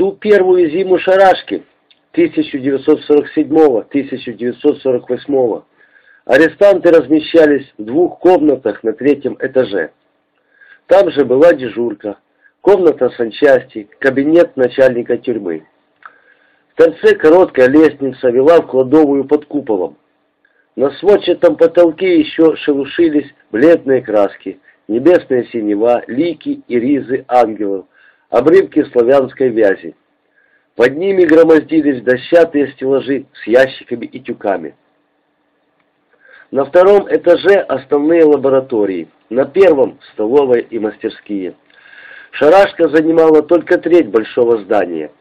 ту первую зиму шарашки 1947-1948 арестанты размещались в двух комнатах на третьем этаже. Там же была дежурка, комната санчасти, кабинет начальника тюрьмы. В торце короткая лестница вела в кладовую под куполом. На сводчатом потолке еще шелушились бледные краски, небесная синева, лики и ризы ангелов, обрывки славянской вязи. Под ними громоздились дощатые стеллажи с ящиками и тюками. На втором этаже основные лаборатории, на первом – столовая и мастерские. Шарашка занимала только треть большого здания.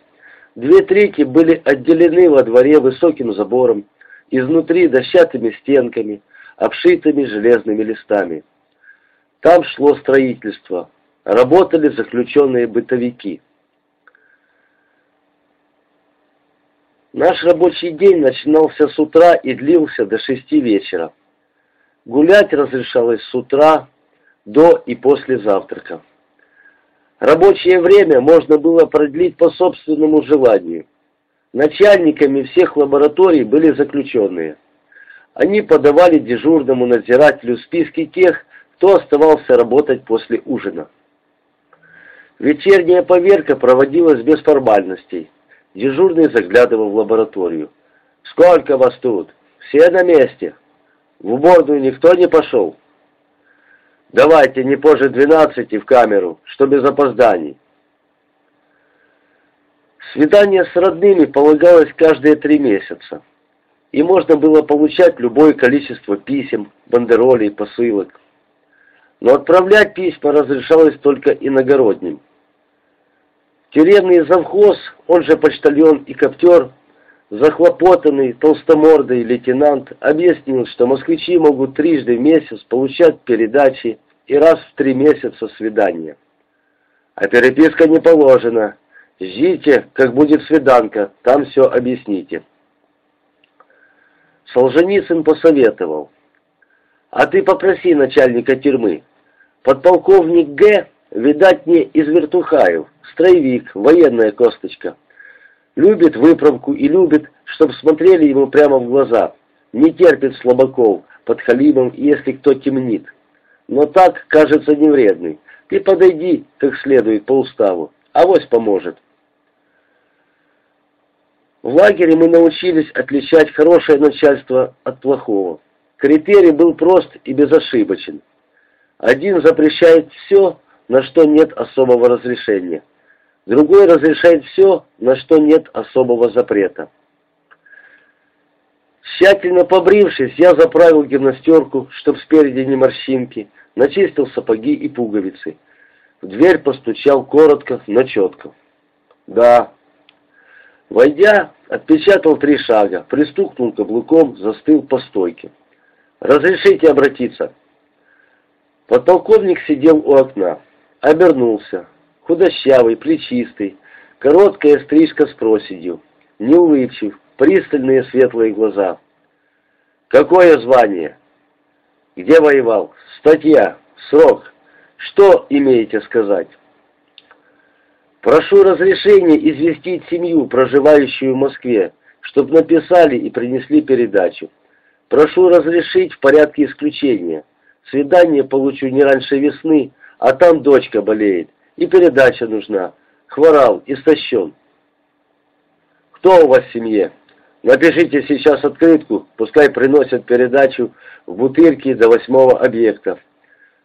Две трети были отделены во дворе высоким забором, изнутри дощатыми стенками, обшитыми железными листами. Там шло строительство, работали заключенные бытовики. Наш рабочий день начинался с утра и длился до шести вечера. Гулять разрешалось с утра, до и после завтрака. Рабочее время можно было продлить по собственному желанию. Начальниками всех лабораторий были заключенные. Они подавали дежурному надзирателю списки тех, кто оставался работать после ужина. Вечерняя поверка проводилась без формальностей. Дежурный заглядывал в лабораторию. «Сколько вас тут? Все на месте? В уборную никто не пошел?» «Давайте не позже двенадцати в камеру, что без опозданий». Свидание с родными полагалось каждые три месяца, и можно было получать любое количество писем, бандеролей, посылок. Но отправлять письма разрешалось только иногородним. Тюремный завхоз, он же почтальон и коптер, захлопотанный толстомордый лейтенант, объяснил, что москвичи могут трижды в месяц получать передачи и раз в три месяца свидания. А переписка не положена. Ждите, как будет свиданка, там все объясните. Солженицын посоветовал. А ты попроси начальника тюрьмы. Подполковник Г Видать, не из вертухаев, строевик, военная косточка. Любит выправку и любит, чтобы смотрели ему прямо в глаза. Не терпит слабаков под халимом, если кто темнит. Но так, кажется, не вредный. Ты подойди как следует по уставу, авось поможет. В лагере мы научились отличать хорошее начальство от плохого. Критерий был прост и безошибочен. Один запрещает все, на что нет особого разрешения. Другой разрешает все, на что нет особого запрета. Тщательно побрившись, я заправил гимнастерку, чтоб спереди не морщинки, начистил сапоги и пуговицы. В дверь постучал коротко, но четко. «Да». Войдя, отпечатал три шага, пристукнул каблуком, застыл по стойке. «Разрешите обратиться?» Подполковник сидел у окна. Обернулся. Худощавый, плечистый, короткая стрижка с проседью, неулыбчив, пристальные светлые глаза. «Какое звание?» «Где воевал?» «Статья. Срок. Что имеете сказать?» «Прошу разрешения известить семью, проживающую в Москве, чтоб написали и принесли передачу. Прошу разрешить в порядке исключения. Свидание получу не раньше весны, а там дочка болеет, и передача нужна. Хворал, истощен. Кто у вас в семье? Напишите сейчас открытку, пускай приносят передачу в бутырки до восьмого объекта.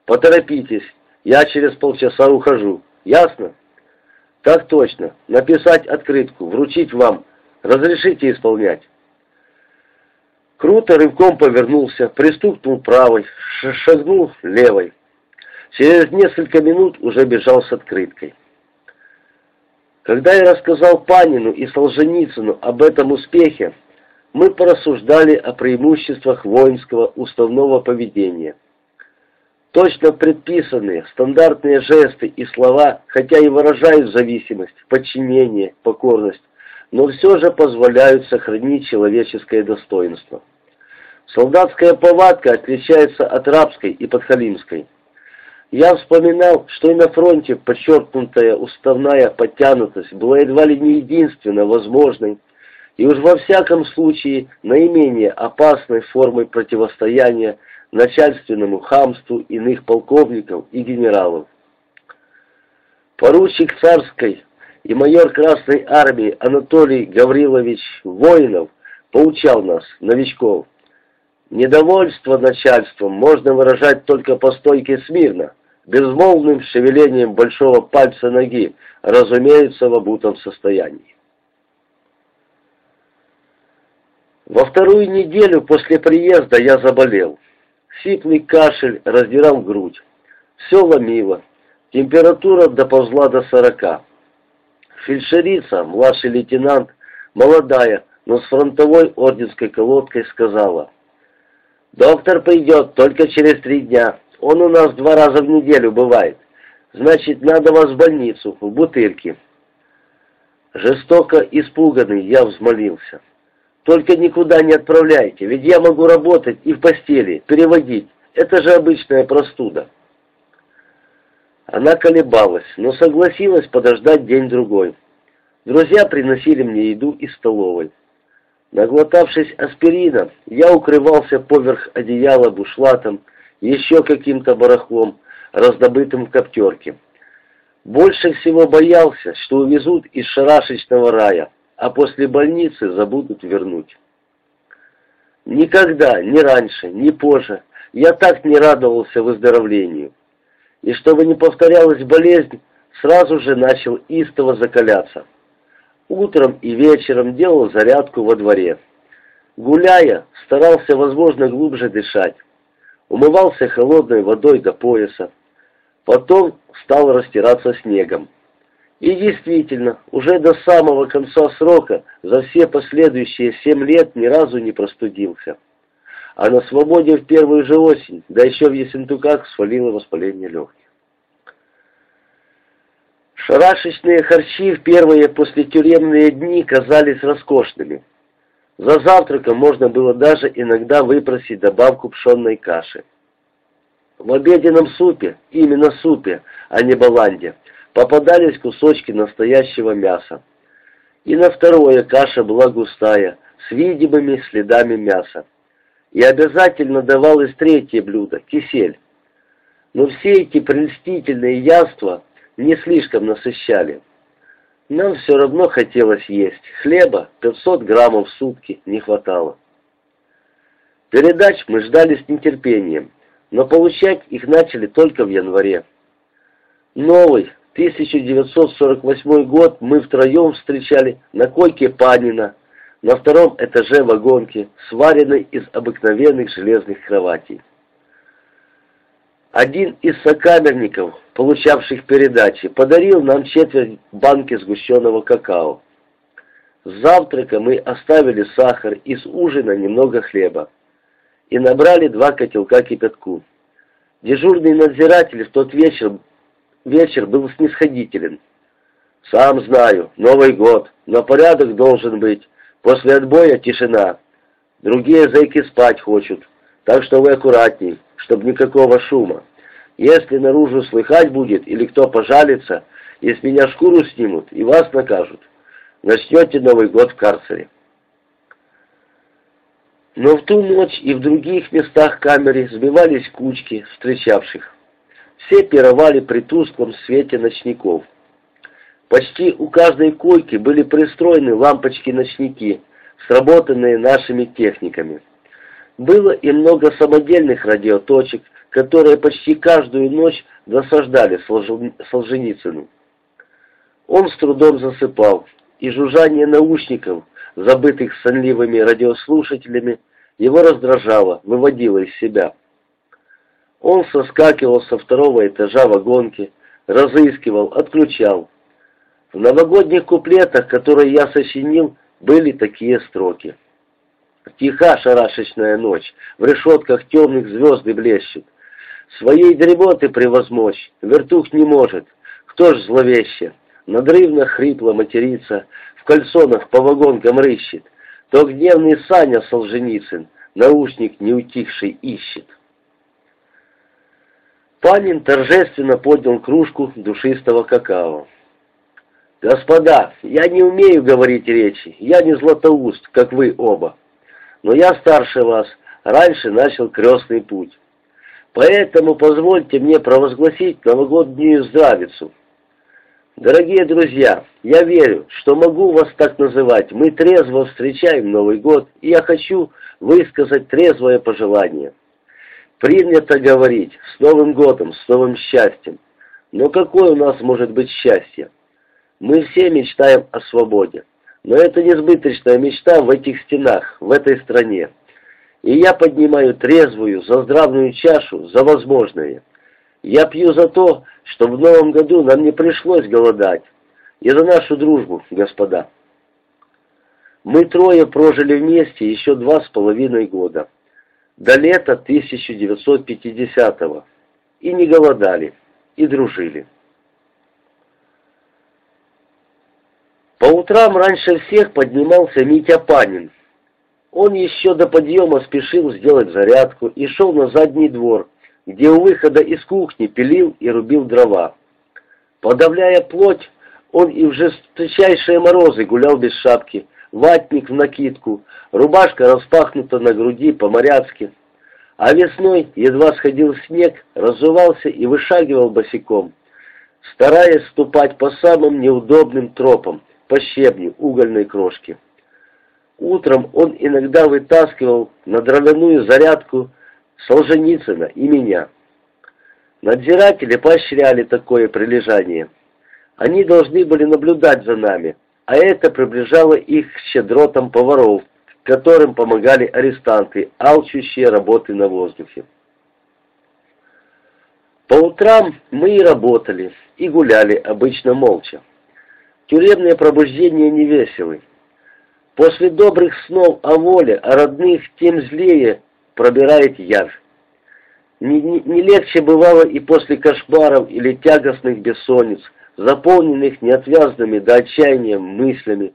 Поторопитесь, я через полчаса ухожу. Ясно? Так точно. Написать открытку, вручить вам. Разрешите исполнять. Круто рывком повернулся, пристукнул правой, шагнул левой. Через несколько минут уже бежал с открыткой. Когда я рассказал Панину и Солженицыну об этом успехе, мы порассуждали о преимуществах воинского уставного поведения. Точно предписанные стандартные жесты и слова, хотя и выражают зависимость, подчинение, покорность, но все же позволяют сохранить человеческое достоинство. Солдатская повадка отличается от рабской и подхалимской. Я вспоминал, что и на фронте подчеркнутая уставная подтянутость была едва ли не единственно возможной, и уж во всяком случае наименее опасной формой противостояния начальственному хамству иных полковников и генералов. Поручик царской и майор Красной Армии Анатолий Гаврилович Воинов поучал нас, новичков, недовольство начальством можно выражать только по стойке смирно, безмолвным шевелением большого пальца ноги, разумеется, в обутом состоянии. Во вторую неделю после приезда я заболел. Сиплый кашель раздирал грудь. Все ломило. Температура доползла до сорока. Фельдшерица, младший лейтенант, молодая, но с фронтовой орденской колодкой, сказала, «Доктор придет только через три дня. Он у нас два раза в неделю бывает. Значит, надо вас в больницу, в бутырке». Жестоко испуганный я взмолился. «Только никуда не отправляйте, ведь я могу работать и в постели, переводить. Это же обычная простуда». Она колебалась, но согласилась подождать день-другой. Друзья приносили мне еду из столовой. Наглотавшись аспирина, я укрывался поверх одеяла бушлатом, еще каким-то барахлом, раздобытым в коптерке. Больше всего боялся, что увезут из шарашечного рая, а после больницы забудут вернуть. Никогда, ни раньше, ни позже, я так не радовался выздоровлению. И чтобы не повторялась болезнь, сразу же начал истово закаляться. Утром и вечером делал зарядку во дворе. Гуляя, старался, возможно, глубже дышать умывался холодной водой до пояса. Потом стал растираться снегом. И действительно, уже до самого конца срока, за все последующие семь лет ни разу не простудился. А на свободе в первую же осень, да еще в Ессентуках, свалило воспаление легких. Шарашечные харчи в первые послетюремные дни казались роскошными. За завтраком можно было даже иногда выпросить добавку пшенной каши. В обеденном супе, именно супе, а не баланде, попадались кусочки настоящего мяса. И на второе каша была густая, с видимыми следами мяса. И обязательно давалось третье блюдо – кисель. Но все эти прелестительные яства не слишком насыщали. Нам все равно хотелось есть. Хлеба 500 граммов в сутки не хватало. Передач мы ждали с нетерпением, но получать их начали только в январе. Новый 1948 год мы втроем встречали на койке Панина, на втором этаже вагонки, сваренной из обыкновенных железных кроватей. Один из сокамерников, получавших передачи, подарил нам четверть банки сгущенного какао. С завтрака мы оставили сахар и с ужина немного хлеба. И набрали два котелка кипятку. Дежурный надзиратель в тот вечер, вечер был снисходителен. «Сам знаю, Новый год, но порядок должен быть. После отбоя тишина. Другие зайки спать хочут, так что вы аккуратней» чтобы никакого шума. Если наружу слыхать будет или кто пожалится, и с меня шкуру снимут и вас накажут. Начнете Новый год в карцере. Но в ту ночь и в других местах камеры сбивались кучки встречавших. Все пировали при тусклом свете ночников. Почти у каждой койки были пристроены лампочки-ночники, сработанные нашими техниками. Было и много самодельных радиоточек, которые почти каждую ночь досаждали Солженицыну. Он с трудом засыпал, и жужжание наушников, забытых сонливыми радиослушателями, его раздражало, выводило из себя. Он соскакивал со второго этажа вагонки, разыскивал, отключал. В новогодних куплетах, которые я сочинил, были такие строки. Тиха шарашечная ночь, в решетках темных звезды блещут. Своей дремоты превозмочь вертух не может. Кто ж зловеще? Надрывно хрипло матерится, в кальсонах по вагонкам рыщет. То гневный Саня Солженицын, наушник неутихший ищет. Панин торжественно поднял кружку душистого какао. «Господа, я не умею говорить речи, я не златоуст, как вы оба, но я старше вас, раньше начал крестный путь. Поэтому позвольте мне провозгласить новогоднюю здравицу. Дорогие друзья, я верю, что могу вас так называть. Мы трезво встречаем Новый год, и я хочу высказать трезвое пожелание. Принято говорить «С Новым годом, с новым счастьем». Но какое у нас может быть счастье? Мы все мечтаем о свободе. Но это несбыточная мечта в этих стенах, в этой стране. И я поднимаю трезвую, заздравную чашу за возможное. Я пью за то, что в новом году нам не пришлось голодать. И за нашу дружбу, господа. Мы трое прожили вместе еще два с половиной года до лета 1950-го и не голодали, и дружили. По утрам раньше всех поднимался Митя Панин. Он еще до подъема спешил сделать зарядку и шел на задний двор, где у выхода из кухни пилил и рубил дрова. Подавляя плоть, он и в жесточайшие морозы гулял без шапки, ватник в накидку, рубашка распахнута на груди по-моряцки. А весной едва сходил снег, разувался и вышагивал босиком, стараясь ступать по самым неудобным тропам, по щебню угольной крошки. Утром он иногда вытаскивал на дровяную зарядку Солженицына и меня. Надзиратели поощряли такое прилежание. Они должны были наблюдать за нами, а это приближало их к щедротам поваров, которым помогали арестанты, алчущие работы на воздухе. По утрам мы и работали, и гуляли, обычно молча. Тюремное пробуждение невеселы. После добрых снов о воле, о родных, тем злее пробирает явь. Не, не, не легче бывало и после кошмаров или тягостных бессонниц, заполненных неотвязными до отчаяния мыслями,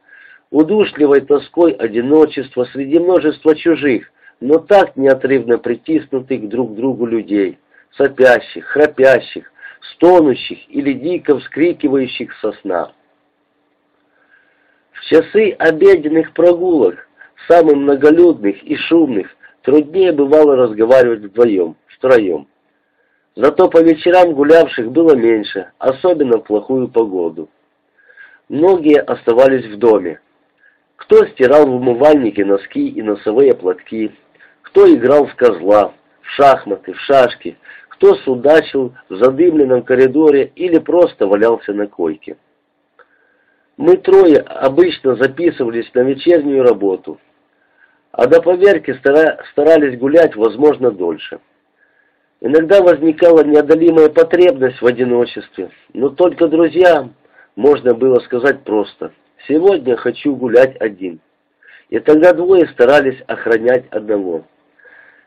удушливой тоской одиночества среди множества чужих, но так неотрывно притиснутых друг к другу людей, сопящих, храпящих, стонущих или дико вскрикивающих со сна. В часы обеденных прогулок, самых многолюдных и шумных, труднее бывало разговаривать вдвоем, втроем. Зато по вечерам гулявших было меньше, особенно в плохую погоду. Многие оставались в доме. Кто стирал в умывальнике носки и носовые платки, кто играл в козла, в шахматы, в шашки, кто судачил в задымленном коридоре или просто валялся на койке. Мы трое обычно записывались на вечернюю работу, а до поверки старались гулять, возможно, дольше. Иногда возникала неодолимая потребность в одиночестве, но только друзьям можно было сказать просто «Сегодня хочу гулять один». И тогда двое старались охранять одного.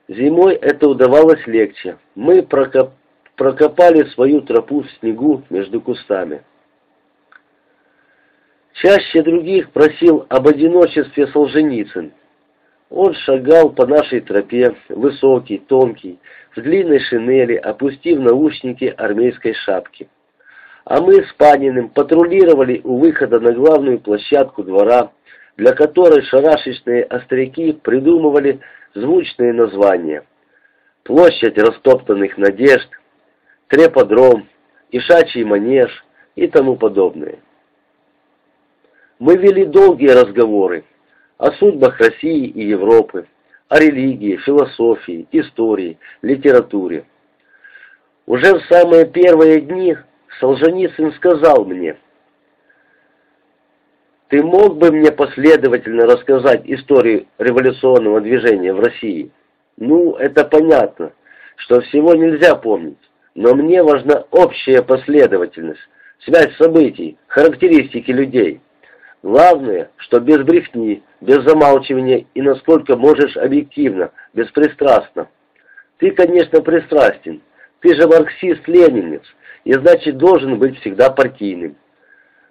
Зимой это удавалось легче. Мы прокоп... прокопали свою тропу в снегу между кустами. Чаще других просил об одиночестве Солженицын. Он шагал по нашей тропе, высокий, тонкий, в длинной шинели, опустив наушники армейской шапки. А мы с Паниным патрулировали у выхода на главную площадку двора, для которой шарашечные остряки придумывали звучные названия. Площадь растоптанных надежд, треподром, ишачий манеж и тому подобное. Мы вели долгие разговоры о судьбах России и Европы, о религии, философии, истории, литературе. Уже в самые первые дни Солженицын сказал мне, «Ты мог бы мне последовательно рассказать историю революционного движения в России? Ну, это понятно, что всего нельзя помнить, но мне важна общая последовательность, связь событий, характеристики людей». Главное, что без брехни, без замалчивания и насколько можешь объективно, беспристрастно. Ты, конечно, пристрастен. Ты же марксист-ленинец, и значит должен быть всегда партийным.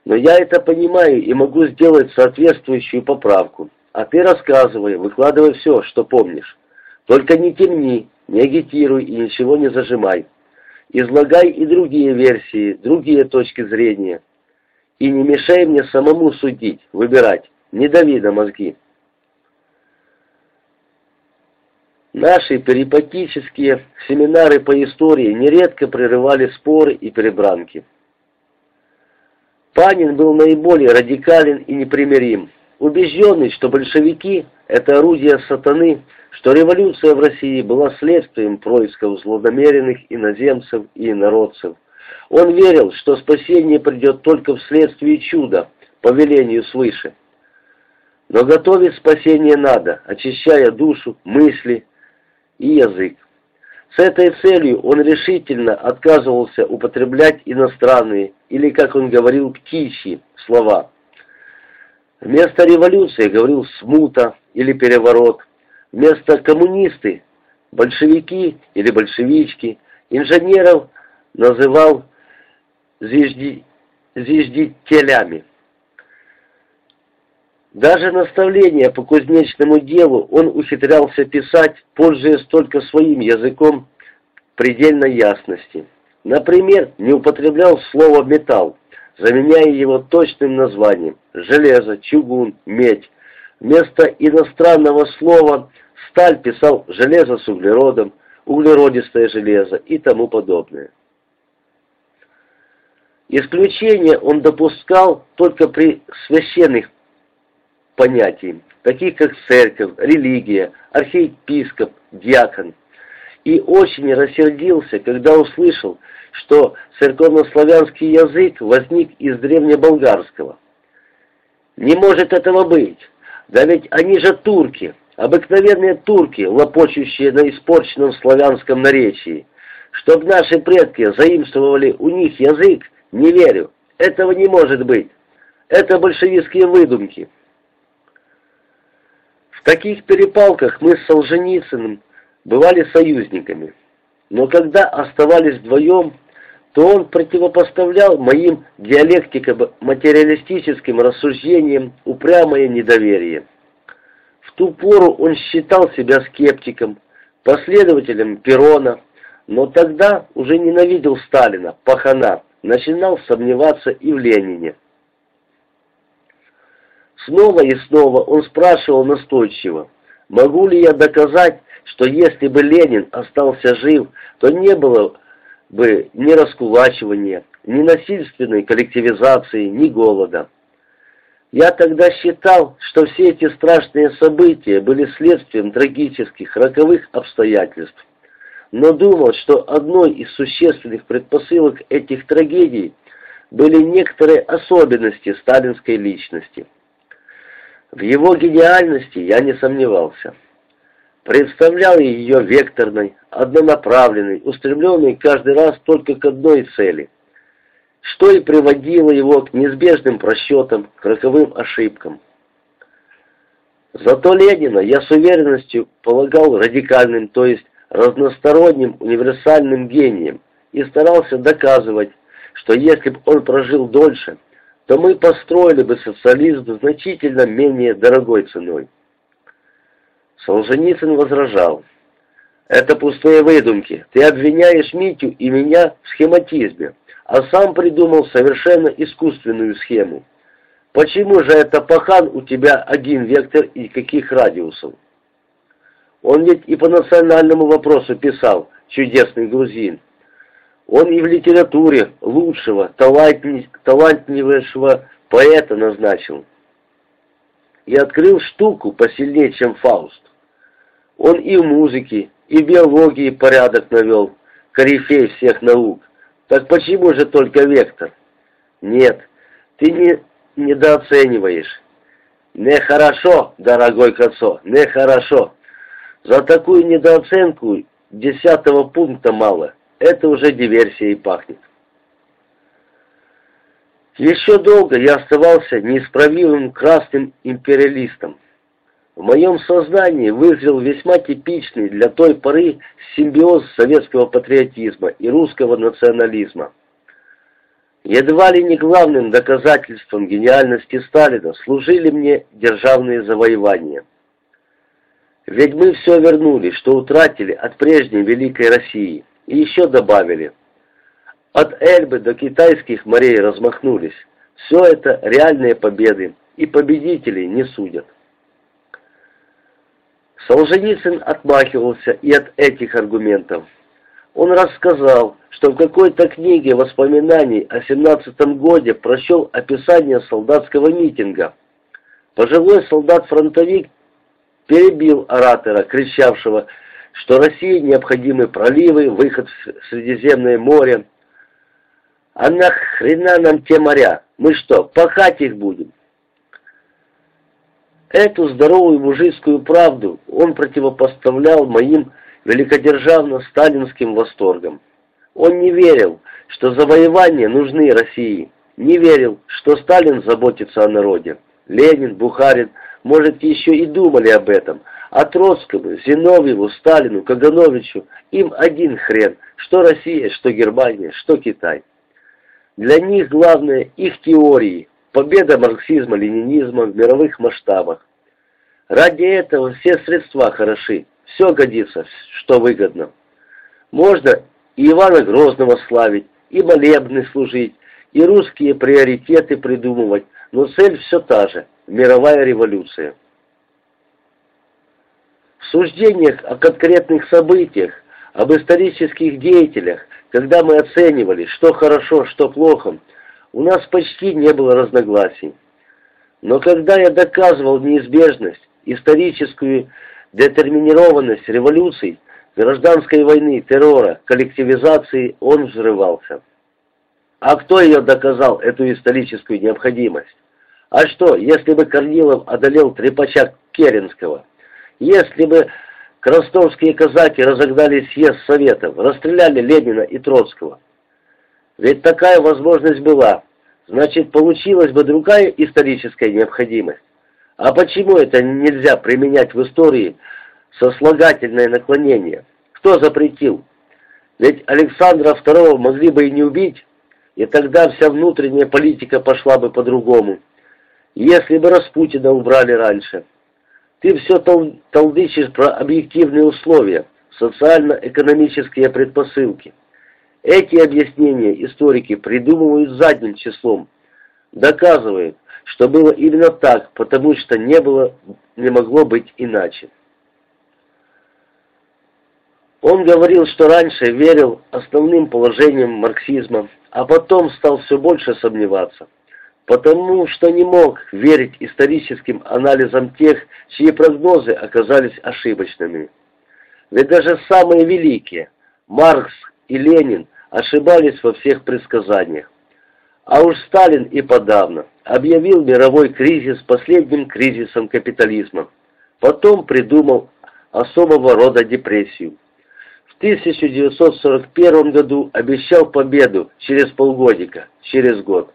Но я это понимаю и могу сделать соответствующую поправку. А ты рассказывай, выкладывай все, что помнишь. Только не темни, не агитируй и ничего не зажимай. излагай и другие версии, другие точки зрения. И не мешай мне самому судить, выбирать, не дави на мозги. Наши перипатические семинары по истории нередко прерывали споры и перебранки. Панин был наиболее радикален и непримирим, убежденный, что большевики – это орудие сатаны, что революция в России была следствием происков злонамеренных иноземцев и инородцев. Он верил, что спасение придет только вследствие чуда, по велению свыше. Но готовить спасение надо, очищая душу, мысли, и язык. С этой целью он решительно отказывался употреблять иностранные, или, как он говорил, птичьи слова. Вместо революции говорил «смута» или «переворот», вместо «коммунисты» – большевики или большевички, инженеров называл «зижди... зиждителями». Даже наставления по кузнечному делу он ухитрялся писать, пользуясь только своим языком предельной ясности. Например, не употреблял слово «металл», заменяя его точным названием «железо», «чугун», «медь». Вместо иностранного слова «сталь» писал «железо с углеродом», «углеродистое железо» и тому подобное. Исключение он допускал только при священных понятий, таких как церковь, религия, архиепископ, диакон. И очень рассердился, когда услышал, что церковнославянский язык возник из древнеболгарского. Не может этого быть, да ведь они же турки, обыкновенные турки, лопочущие на испорченном славянском наречии. Чтоб наши предки заимствовали у них язык, не верю, этого не может быть. Это большевистские выдумки. В таких перепалках мы с Солженицыным бывали союзниками. Но когда оставались вдвоем, то он противопоставлял моим диалектико-материалистическим рассуждениям упрямое недоверие. В ту пору он считал себя скептиком, последователем Перона, но тогда уже ненавидел Сталина, пахана, начинал сомневаться и в Ленине. Снова и снова он спрашивал настойчиво, могу ли я доказать, что если бы Ленин остался жив, то не было бы ни раскулачивания, ни насильственной коллективизации, ни голода. Я тогда считал, что все эти страшные события были следствием трагических, роковых обстоятельств, но думал, что одной из существенных предпосылок этих трагедий были некоторые особенности сталинской личности. В его гениальности я не сомневался. Представлял ее векторной, однонаправленной, устремленной каждый раз только к одной цели, что и приводило его к неизбежным просчетам, к роковым ошибкам. Зато Ленина я с уверенностью полагал радикальным, то есть разносторонним универсальным гением, и старался доказывать, что если бы он прожил дольше – то мы построили бы социализм значительно менее дорогой ценой. Солженицын возражал. Это пустые выдумки. Ты обвиняешь Митю и меня в схематизме, а сам придумал совершенно искусственную схему. Почему же это пахан у тебя один вектор и каких радиусов? Он ведь и по национальному вопросу писал, чудесный грузин. Он и в литературе лучшего, талантливейшего поэта назначил. И открыл штуку посильнее, чем Фауст. Он и в музыке, и в биологии порядок навел, корифей всех наук. Так почему же только вектор? Нет, ты не недооцениваешь. Нехорошо, дорогой Коцо, нехорошо. За такую недооценку десятого пункта мало это уже диверсией пахнет. Еще долго я оставался неисправимым красным империалистом. В моем сознании вызрел весьма типичный для той поры симбиоз советского патриотизма и русского национализма. Едва ли не главным доказательством гениальности Сталина служили мне державные завоевания. Ведь мы все вернули, что утратили от прежней Великой России – и еще добавили, От Эльбы до китайских морей размахнулись. Все это реальные победы, и победителей не судят. Солженицын отмахивался и от этих аргументов. Он рассказал, что в какой-то книге воспоминаний о 17-м годе прочел описание солдатского митинга. Пожилой солдат-фронтовик перебил оратора, кричавшего, что России необходимы проливы, выход в Средиземное море. А нахрена нам те моря? Мы что, пахать их будем? Эту здоровую мужицкую правду он противопоставлял моим великодержавно-сталинским восторгом. Он не верил, что завоевания нужны России, не верил, что Сталин заботится о народе. Ленин, Бухарин, может, еще и думали об этом, а Троцкому, Зиновьеву, Сталину, Кагановичу им один хрен, что Россия, что Германия, что Китай. Для них главное их теории, победа марксизма-ленинизма в мировых масштабах. Ради этого все средства хороши, все годится, что выгодно. Можно и Ивана Грозного славить, и молебны служить, и русские приоритеты придумывать, но цель все та же – мировая революция. В суждениях о конкретных событиях, об исторических деятелях, когда мы оценивали, что хорошо, что плохо, у нас почти не было разногласий. Но когда я доказывал неизбежность, историческую детерминированность революций, гражданской войны, террора, коллективизации, он взрывался. А кто ее доказал, эту историческую необходимость? А что, если бы Корнилов одолел трепача Керенского? Если бы крастовские казаки разогнали съезд Советов, расстреляли Ленина и Троцкого? Ведь такая возможность была. Значит, получилась бы другая историческая необходимость. А почему это нельзя применять в истории сослагательное наклонение? Кто запретил? Ведь Александра II могли бы и не убить, и тогда вся внутренняя политика пошла бы по-другому. Если бы Распутина убрали раньше. Ты все тол толдычишь про объективные условия, социально-экономические предпосылки. Эти объяснения историки придумывают задним числом, доказывают, что было именно так, потому что не было, не могло быть иначе. Он говорил, что раньше верил основным положениям марксизма, а потом стал все больше сомневаться, потому что не мог верить историческим анализам тех, чьи прогнозы оказались ошибочными. Ведь даже самые великие, Маркс и Ленин, ошибались во всех предсказаниях. А уж Сталин и подавно объявил мировой кризис последним кризисом капитализма. Потом придумал особого рода депрессию. В 1941 году обещал победу через полгодика, через год.